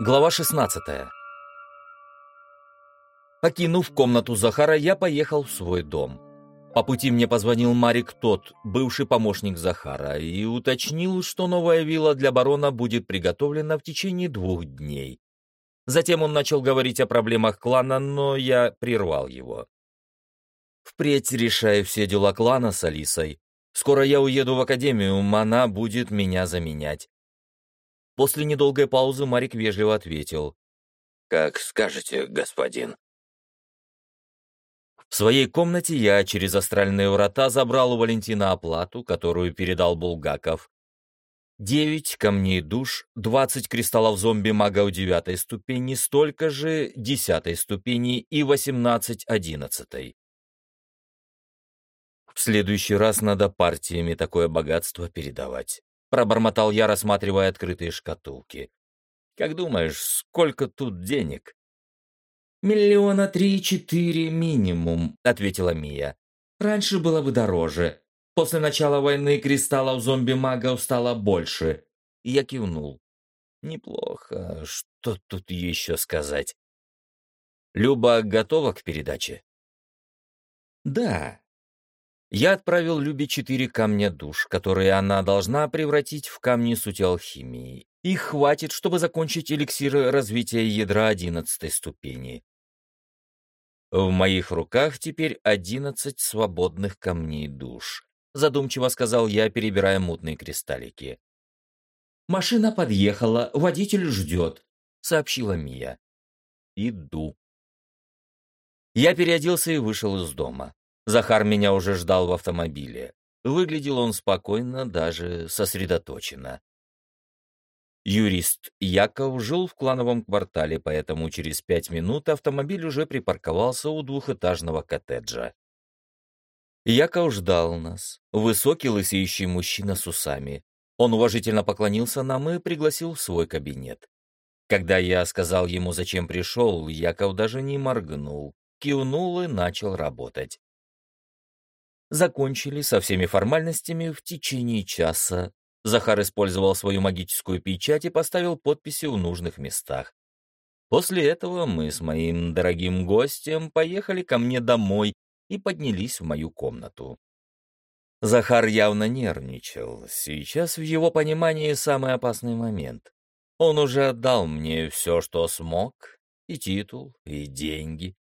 Глава 16 Покинув комнату Захара, я поехал в свой дом. По пути мне позвонил Марик Тот, бывший помощник Захара, и уточнил, что новая вилла для барона будет приготовлена в течение двух дней. Затем он начал говорить о проблемах клана, но я прервал его. Впредь решаю все дела клана с Алисой. Скоро я уеду в академию, она будет меня заменять. После недолгой паузы Марик вежливо ответил. «Как скажете, господин». В своей комнате я через астральные врата забрал у Валентина оплату, которую передал Булгаков. Девять камней душ, двадцать кристаллов зомби-мага у девятой ступени, столько же десятой ступени и восемнадцать одиннадцатой. В следующий раз надо партиями такое богатство передавать. Пробормотал я, рассматривая открытые шкатулки. «Как думаешь, сколько тут денег?» «Миллиона три-четыре минимум», — ответила Мия. «Раньше было бы дороже. После начала войны кристаллов зомби-магов стало больше». Я кивнул. «Неплохо. Что тут еще сказать?» «Люба готова к передаче?» «Да», я отправил Любе четыре камня душ, которые она должна превратить в камни сути алхимии. Их хватит, чтобы закончить эликсир развития ядра одиннадцатой ступени. В моих руках теперь одиннадцать свободных камней душ, задумчиво сказал я, перебирая мутные кристаллики. «Машина подъехала, водитель ждет», — сообщила Мия. «Иду». Я переоделся и вышел из дома. Захар меня уже ждал в автомобиле. Выглядел он спокойно, даже сосредоточенно. Юрист Яков жил в клановом квартале, поэтому через пять минут автомобиль уже припарковался у двухэтажного коттеджа. Яков ждал нас. Высокий лысеющий мужчина с усами. Он уважительно поклонился нам и пригласил в свой кабинет. Когда я сказал ему, зачем пришел, Яков даже не моргнул, кивнул и начал работать закончили со всеми формальностями в течение часа. Захар использовал свою магическую печать и поставил подписи в нужных местах. После этого мы с моим дорогим гостем поехали ко мне домой и поднялись в мою комнату. Захар явно нервничал. Сейчас в его понимании самый опасный момент. Он уже отдал мне все, что смог, и титул, и деньги.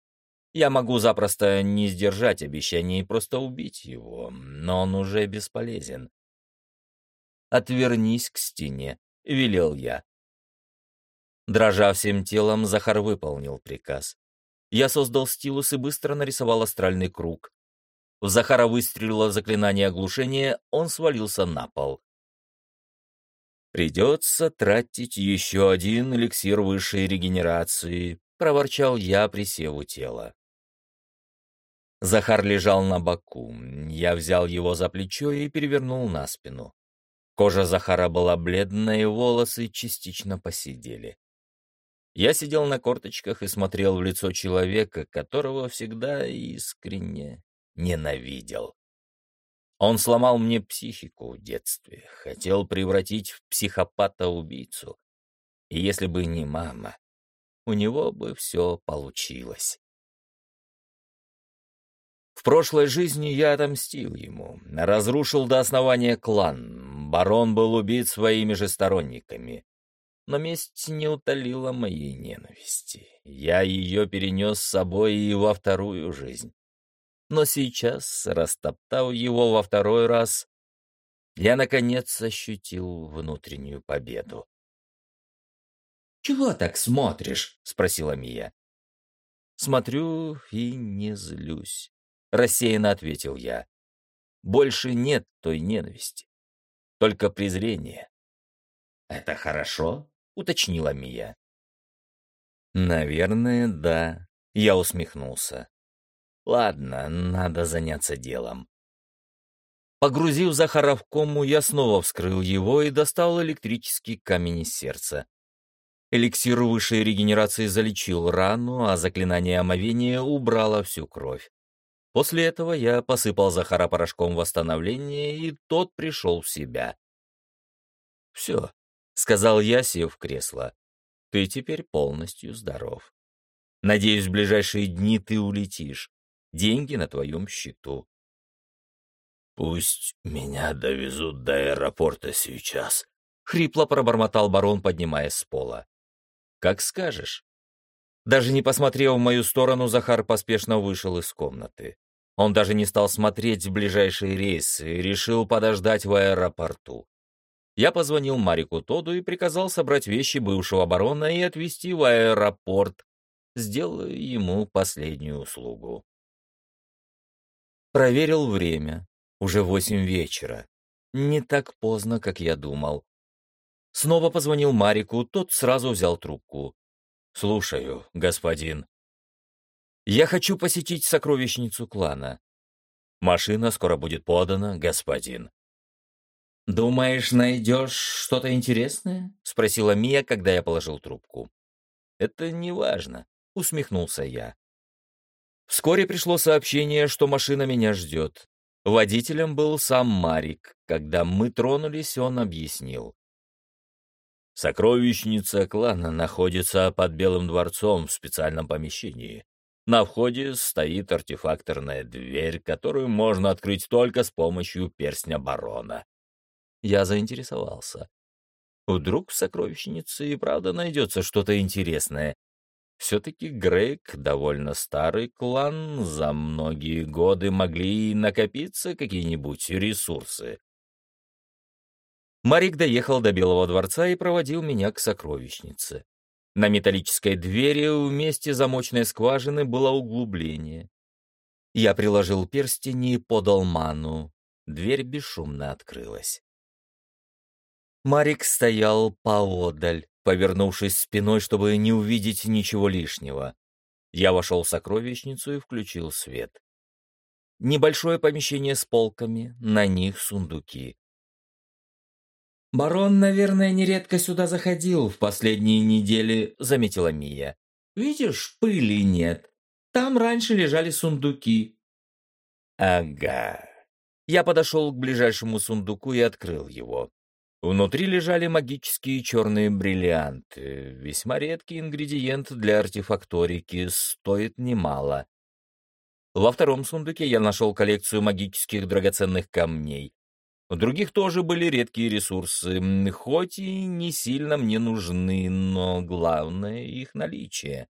Я могу запросто не сдержать обещание и просто убить его, но он уже бесполезен. «Отвернись к стене», — велел я. Дрожа всем телом, Захар выполнил приказ. Я создал стилус и быстро нарисовал астральный круг. В Захара выстрелило заклинание оглушения, он свалился на пол. «Придется тратить еще один эликсир высшей регенерации», — проворчал я, присев у тела. Захар лежал на боку. Я взял его за плечо и перевернул на спину. Кожа Захара была бледная, волосы частично посидели. Я сидел на корточках и смотрел в лицо человека, которого всегда искренне ненавидел. Он сломал мне психику в детстве, хотел превратить в психопата-убийцу. И если бы не мама, у него бы все получилось. В прошлой жизни я отомстил ему, разрушил до основания клан. Барон был убит своими же сторонниками. Но месть не утолила моей ненависти. Я ее перенес с собой и во вторую жизнь. Но сейчас, растоптав его во второй раз, я, наконец, ощутил внутреннюю победу. «Чего так смотришь?» — спросила Мия. «Смотрю и не злюсь рассеянно ответил я. Больше нет той ненависти, только презрение. Это хорошо? уточнила Мия. Наверное, да, я усмехнулся. Ладно, надо заняться делом. Погрузив Захара в кому, я снова вскрыл его и достал электрический камень из сердца. Эликсир высшей регенерации залечил рану, а заклинание омовения убрало всю кровь. После этого я посыпал Захара порошком восстановления, и тот пришел в себя. «Все», — сказал я, сев в кресло. Ты теперь полностью здоров. Надеюсь, в ближайшие дни ты улетишь. Деньги на твоем счету. «Пусть меня довезут до аэропорта сейчас», — хрипло пробормотал барон, поднимаясь с пола. «Как скажешь». Даже не посмотрев в мою сторону, Захар поспешно вышел из комнаты. Он даже не стал смотреть в ближайшие рейсы и решил подождать в аэропорту. Я позвонил Марику Тоду и приказал собрать вещи бывшего барона и отвезти в аэропорт, сделая ему последнюю услугу. Проверил время. Уже восемь вечера. Не так поздно, как я думал. Снова позвонил Марику, тот сразу взял трубку. «Слушаю, господин». «Я хочу посетить сокровищницу клана. Машина скоро будет подана, господин». «Думаешь, найдешь что-то интересное?» — спросила Мия, когда я положил трубку. «Это не важно», — усмехнулся я. Вскоре пришло сообщение, что машина меня ждет. Водителем был сам Марик. Когда мы тронулись, он объяснил. Сокровищница клана находится под Белым дворцом в специальном помещении. На входе стоит артефакторная дверь, которую можно открыть только с помощью перстня барона. Я заинтересовался. Вдруг в сокровищнице и правда найдется что-то интересное, все-таки Грейк — довольно старый клан, за многие годы могли накопиться какие-нибудь ресурсы. Марик доехал до Белого дворца и проводил меня к сокровищнице. На металлической двери в месте замочной скважины было углубление. Я приложил перстень и подал ману. Дверь бесшумно открылась. Марик стоял поодаль, повернувшись спиной, чтобы не увидеть ничего лишнего. Я вошел в сокровищницу и включил свет. Небольшое помещение с полками, на них сундуки. «Барон, наверное, нередко сюда заходил в последние недели», — заметила Мия. «Видишь, пыли нет. Там раньше лежали сундуки». «Ага». Я подошел к ближайшему сундуку и открыл его. Внутри лежали магические черные бриллианты. Весьма редкий ингредиент для артефакторики, стоит немало. Во втором сундуке я нашел коллекцию магических драгоценных камней. У других тоже были редкие ресурсы, хоть и не сильно мне нужны, но главное — их наличие.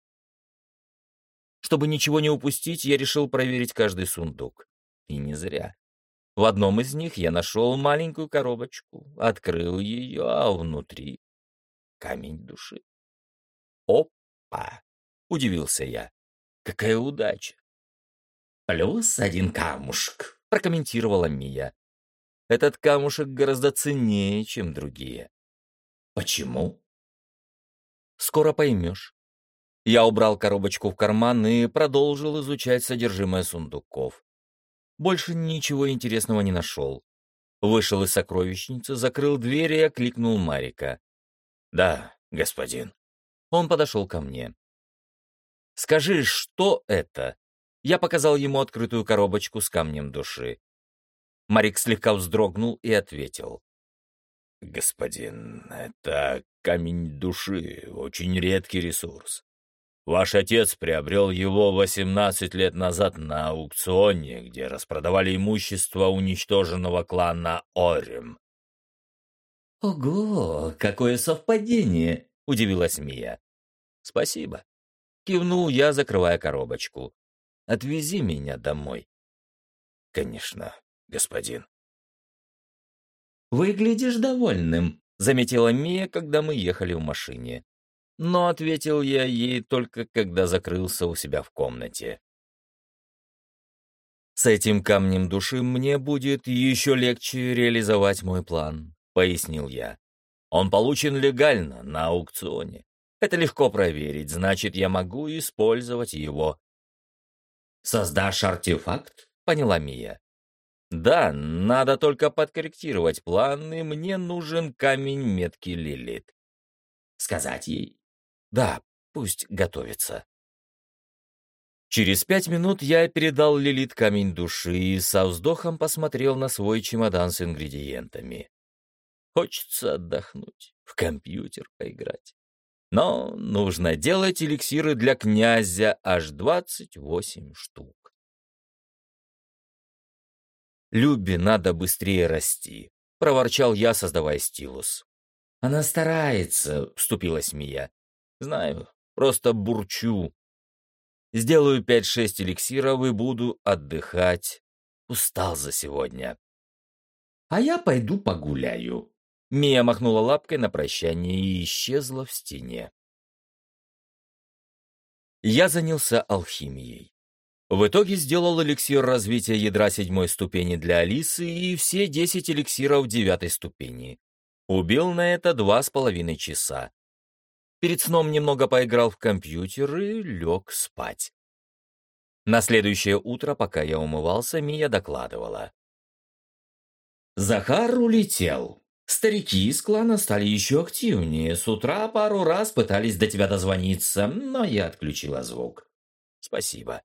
Чтобы ничего не упустить, я решил проверить каждый сундук. И не зря. В одном из них я нашел маленькую коробочку, открыл ее, а внутри — камень души. «Опа!» — удивился я. «Какая удача!» «Плюс один камушек», — прокомментировала Мия. «Этот камушек гораздо ценнее, чем другие». «Почему?» «Скоро поймешь». Я убрал коробочку в карман и продолжил изучать содержимое сундуков. Больше ничего интересного не нашел. Вышел из сокровищницы, закрыл дверь и окликнул Марика. «Да, господин». Он подошел ко мне. «Скажи, что это?» Я показал ему открытую коробочку с камнем души. Марик слегка вздрогнул и ответил. «Господин, это камень души, очень редкий ресурс. Ваш отец приобрел его 18 лет назад на аукционе, где распродавали имущество уничтоженного клана Орим. «Ого, какое совпадение!» — удивилась Мия. «Спасибо». Кивнул я, закрывая коробочку. «Отвези меня домой». «Конечно, господин». «Выглядишь довольным», — заметила Мия, когда мы ехали в машине но ответил я ей только когда закрылся у себя в комнате. «С этим камнем души мне будет еще легче реализовать мой план», — пояснил я. «Он получен легально, на аукционе. Это легко проверить, значит, я могу использовать его». «Создашь артефакт?» — поняла Мия. «Да, надо только подкорректировать план, и мне нужен камень метки Лилит». «Сказать ей?» Да, пусть готовится. Через пять минут я передал Лилит камень души и со вздохом посмотрел на свой чемодан с ингредиентами. Хочется отдохнуть, в компьютер поиграть. Но нужно делать эликсиры для князя аж 28 штук. Любе надо быстрее расти, проворчал я, создавая стилус. Она старается, вступилась Мия. Знаю, просто бурчу. Сделаю пять-шесть эликсиров и буду отдыхать. Устал за сегодня. А я пойду погуляю. Мия махнула лапкой на прощание и исчезла в стене. Я занялся алхимией. В итоге сделал эликсир развития ядра седьмой ступени для Алисы и все десять эликсиров девятой ступени. Убил на это два с половиной часа. Перед сном немного поиграл в компьютер и лег спать. На следующее утро, пока я умывался, Мия докладывала. Захар улетел. Старики из клана стали еще активнее. С утра пару раз пытались до тебя дозвониться, но я отключила звук. Спасибо.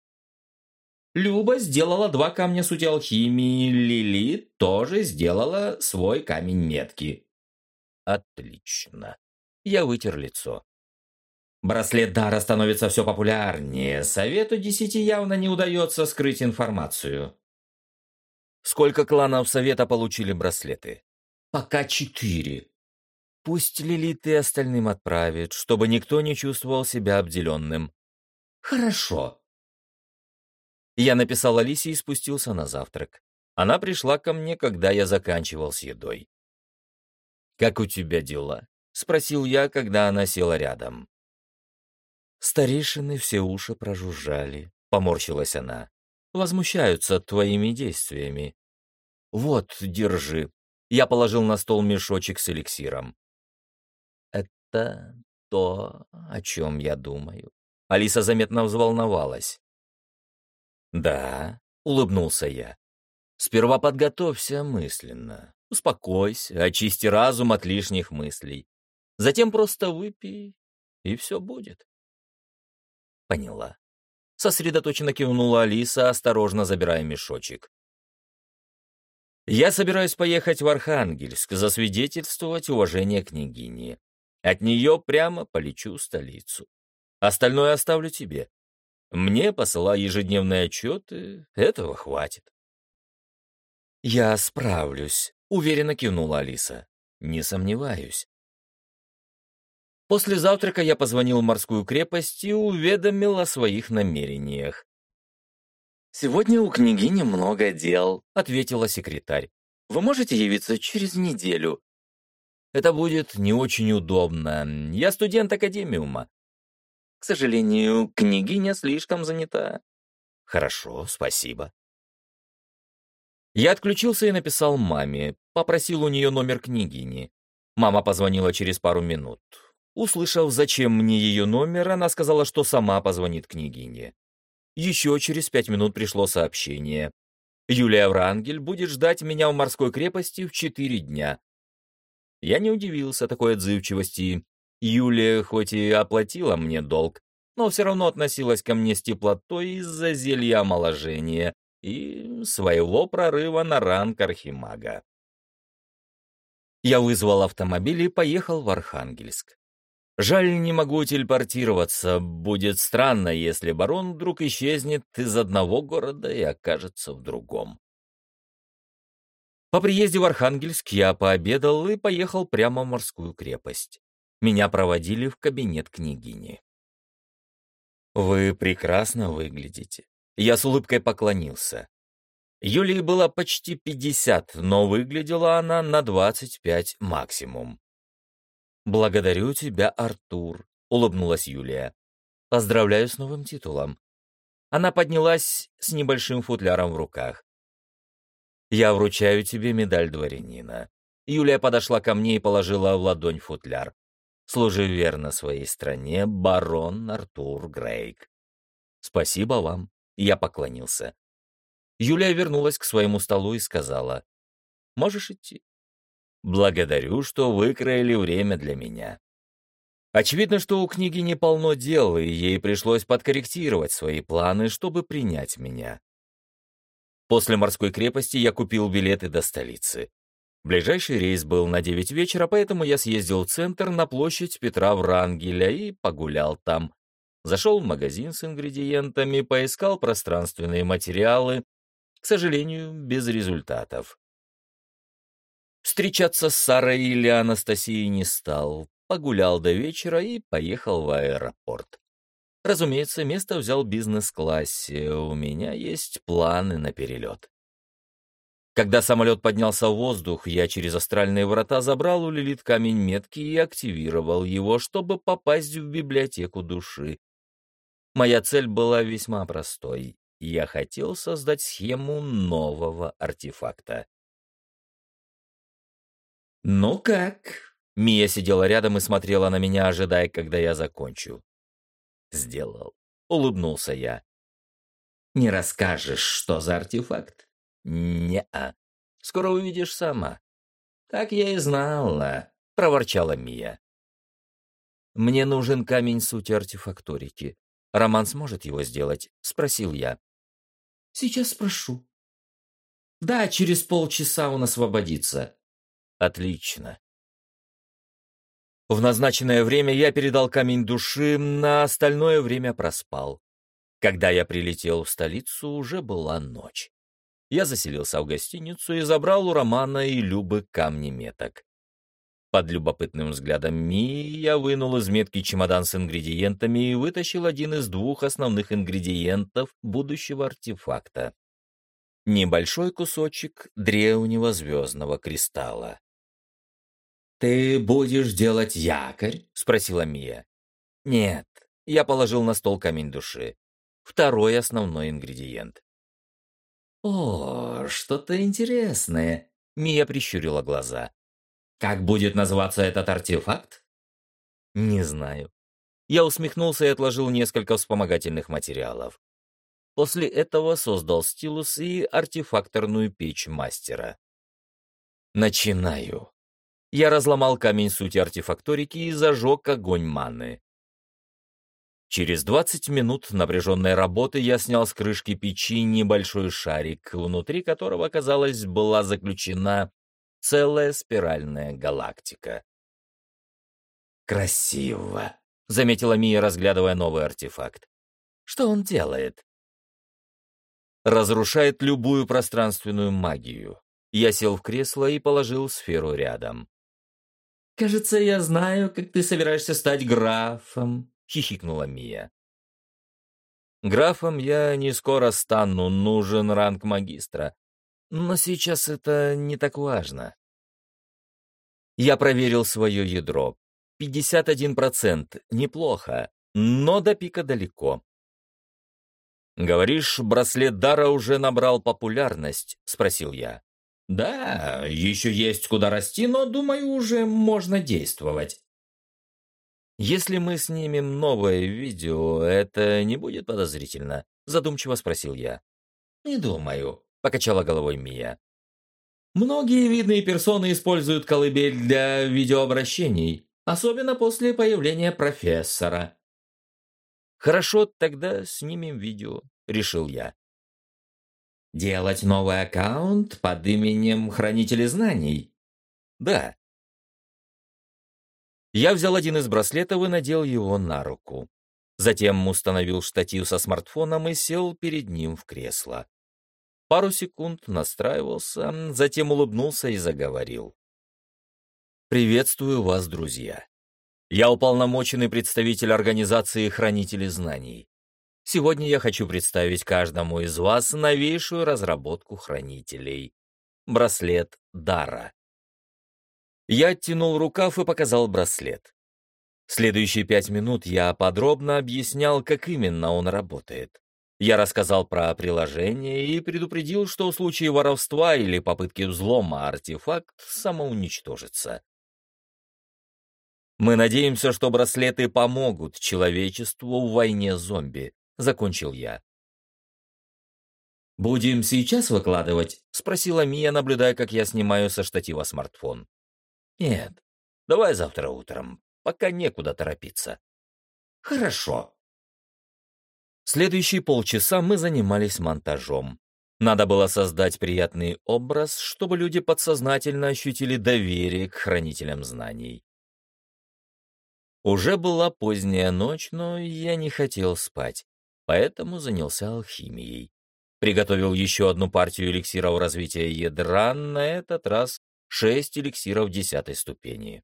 Люба сделала два камня сути алхимии, Лили тоже сделала свой камень метки. Отлично. Я вытер лицо. Браслет Дара становится все популярнее. Совету десяти явно не удается скрыть информацию. Сколько кланов Совета получили браслеты? Пока четыре. Пусть Лилит и остальным отправит, чтобы никто не чувствовал себя обделенным. Хорошо. Я написал Алисе и спустился на завтрак. Она пришла ко мне, когда я заканчивал с едой. «Как у тебя дела?» — спросил я, когда она села рядом. Старейшины все уши прожужжали, — поморщилась она. Возмущаются твоими действиями. Вот, держи. Я положил на стол мешочек с эликсиром. Это то, о чем я думаю. Алиса заметно взволновалась. «Да», — улыбнулся я. «Сперва подготовься мысленно, успокойся, очисти разум от лишних мыслей. Затем просто выпей, и все будет». Поняла. Сосредоточенно кивнула Алиса, осторожно забирая мешочек. «Я собираюсь поехать в Архангельск, засвидетельствовать уважение княгини. От нее прямо полечу в столицу. Остальное оставлю тебе. Мне посылай ежедневные отчеты, этого хватит. «Я справлюсь», — уверенно кивнула Алиса. «Не сомневаюсь». После завтрака я позвонил в морскую крепость и уведомил о своих намерениях. «Сегодня у княгини много дел», — ответила секретарь. «Вы можете явиться через неделю?» «Это будет не очень удобно. Я студент Академиума. К сожалению, княгиня слишком занята. Хорошо, спасибо. Я отключился и написал маме, попросил у нее номер княгини. Мама позвонила через пару минут. Услышав, зачем мне ее номер, она сказала, что сама позвонит княгине. Еще через пять минут пришло сообщение. Юлия Врангель будет ждать меня в морской крепости в четыре дня. Я не удивился такой отзывчивости Юлия хоть и оплатила мне долг, но все равно относилась ко мне с теплотой из-за зелья омоложения и своего прорыва на ранг архимага. Я вызвал автомобиль и поехал в Архангельск. Жаль, не могу телепортироваться. Будет странно, если барон вдруг исчезнет из одного города и окажется в другом. По приезде в Архангельск я пообедал и поехал прямо в морскую крепость. Меня проводили в кабинет княгини. «Вы прекрасно выглядите». Я с улыбкой поклонился. Юлии было почти пятьдесят, но выглядела она на двадцать пять максимум. «Благодарю тебя, Артур», — улыбнулась Юлия. «Поздравляю с новым титулом». Она поднялась с небольшим футляром в руках. «Я вручаю тебе медаль дворянина». Юлия подошла ко мне и положила в ладонь футляр. Служи верно своей стране, барон Артур Грейк. Спасибо вам. Я поклонился. Юлия вернулась к своему столу и сказала, «Можешь идти». «Благодарю, что выкроили время для меня». Очевидно, что у княгини полно дел, и ей пришлось подкорректировать свои планы, чтобы принять меня. После морской крепости я купил билеты до столицы. Ближайший рейс был на 9 вечера, поэтому я съездил в центр на площадь Петра Врангеля и погулял там. Зашел в магазин с ингредиентами, поискал пространственные материалы. К сожалению, без результатов. Встречаться с Сарой или Анастасией не стал. Погулял до вечера и поехал в аэропорт. Разумеется, место взял бизнес-классе. У меня есть планы на перелет. Когда самолет поднялся в воздух, я через астральные врата забрал у Лилит камень метки и активировал его, чтобы попасть в библиотеку души. Моя цель была весьма простой. Я хотел создать схему нового артефакта. «Ну как?» Мия сидела рядом и смотрела на меня, ожидая, когда я закончу. «Сделал», — улыбнулся я. «Не расскажешь, что за артефакт?» «Не-а. Скоро увидишь сама». «Так я и знала», — проворчала Мия. «Мне нужен камень сути артефакторики. Роман сможет его сделать?» — спросил я. «Сейчас спрошу». «Да, через полчаса он освободится». «Отлично». В назначенное время я передал камень души, на остальное время проспал. Когда я прилетел в столицу, уже была ночь. Я заселился в гостиницу и забрал у Романа и Любы камни меток. Под любопытным взглядом Мии я вынул из метки чемодан с ингредиентами и вытащил один из двух основных ингредиентов будущего артефакта. Небольшой кусочек древнего звездного кристалла. «Ты будешь делать якорь?» — спросила Мия. «Нет». Я положил на стол камень души. Второй основной ингредиент. «О, что-то интересное!» — Мия прищурила глаза. «Как будет называться этот артефакт?» «Не знаю». Я усмехнулся и отложил несколько вспомогательных материалов. После этого создал стилус и артефакторную печь мастера. Начинаю. Я разломал камень сути артефакторики и зажег огонь маны. Через 20 минут напряженной работы я снял с крышки печи небольшой шарик, внутри которого, казалось, была заключена целая спиральная галактика. «Красиво», — заметила Мия, разглядывая новый артефакт. «Что он делает?» «Разрушает любую пространственную магию». Я сел в кресло и положил сферу рядом. «Кажется, я знаю, как ты собираешься стать графом», — хихикнула Мия. «Графом я не скоро стану, нужен ранг магистра. Но сейчас это не так важно». Я проверил свое ядро. 51%, неплохо, но до пика далеко. «Говоришь, браслет Дара уже набрал популярность?» — спросил я. Да, еще есть куда расти, но, думаю, уже можно действовать. Если мы снимем новое видео, это не будет подозрительно? Задумчиво спросил я. Не думаю, покачала головой Мия. Многие видные персоны используют колыбель для видеообращений, особенно после появления профессора. Хорошо, тогда снимем видео, решил я. Делать новый аккаунт под именем Хранители Знаний? Да. Я взял один из браслетов и надел его на руку. Затем установил штатив со смартфоном и сел перед ним в кресло. Пару секунд настраивался, затем улыбнулся и заговорил. «Приветствую вас, друзья. Я уполномоченный представитель организации «Хранители знаний». Сегодня я хочу представить каждому из вас новейшую разработку хранителей. Браслет Дара. Я оттянул рукав и показал браслет. Следующие пять минут я подробно объяснял, как именно он работает. Я рассказал про приложение и предупредил, что в случае воровства или попытки взлома артефакт самоуничтожится. Мы надеемся, что браслеты помогут человечеству в войне зомби, — закончил я. «Будем сейчас выкладывать?» — спросила Мия, наблюдая, как я снимаю со штатива смартфон. «Нет, давай завтра утром, пока некуда торопиться». «Хорошо». Следующие полчаса мы занимались монтажом. Надо было создать приятный образ, чтобы люди подсознательно ощутили доверие к хранителям знаний. Уже была поздняя ночь, но я не хотел спать, поэтому занялся алхимией. Приготовил еще одну партию эликсиров развития ядра, на этот раз шесть эликсиров десятой ступени.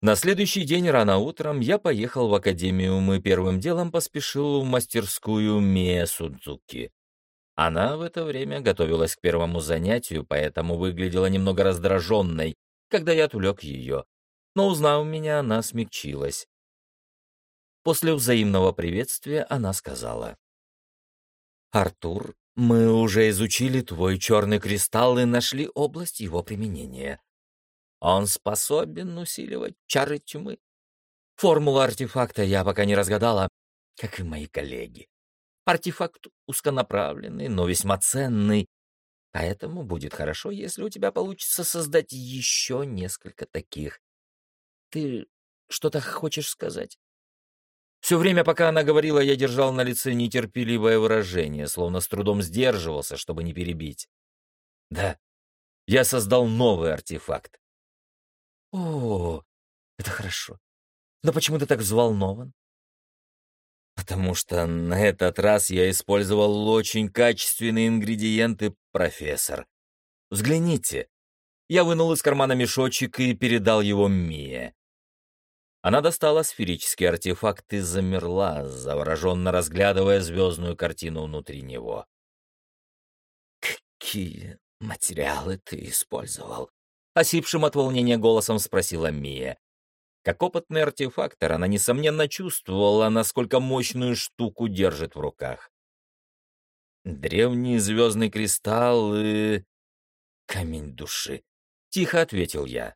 На следующий день рано утром я поехал в академию и первым делом поспешил в мастерскую Мия. Она в это время готовилась к первому занятию, поэтому выглядела немного раздраженной, когда я отвлек ее. Но, узнав меня, она смягчилась. После взаимного приветствия она сказала. «Артур, мы уже изучили твой черный кристалл и нашли область его применения. Он способен усиливать чары тьмы. Формулу артефакта я пока не разгадала, как и мои коллеги. Артефакт узконаправленный, но весьма ценный, поэтому будет хорошо, если у тебя получится создать еще несколько таких. Ты что-то хочешь сказать? Все время, пока она говорила, я держал на лице нетерпеливое выражение, словно с трудом сдерживался, чтобы не перебить. Да, я создал новый артефакт. О, это хорошо. Но почему ты так взволнован? Потому что на этот раз я использовал очень качественные ингредиенты, профессор. Взгляните. Я вынул из кармана мешочек и передал его Мие. Она достала сферический артефакт и замерла, завороженно разглядывая звездную картину внутри него. «Какие материалы ты использовал?» — осипшим от волнения голосом спросила Мия. Как опытный артефактор, она, несомненно, чувствовала, насколько мощную штуку держит в руках. «Древний звездный кристалл и... камень души», — тихо ответил я.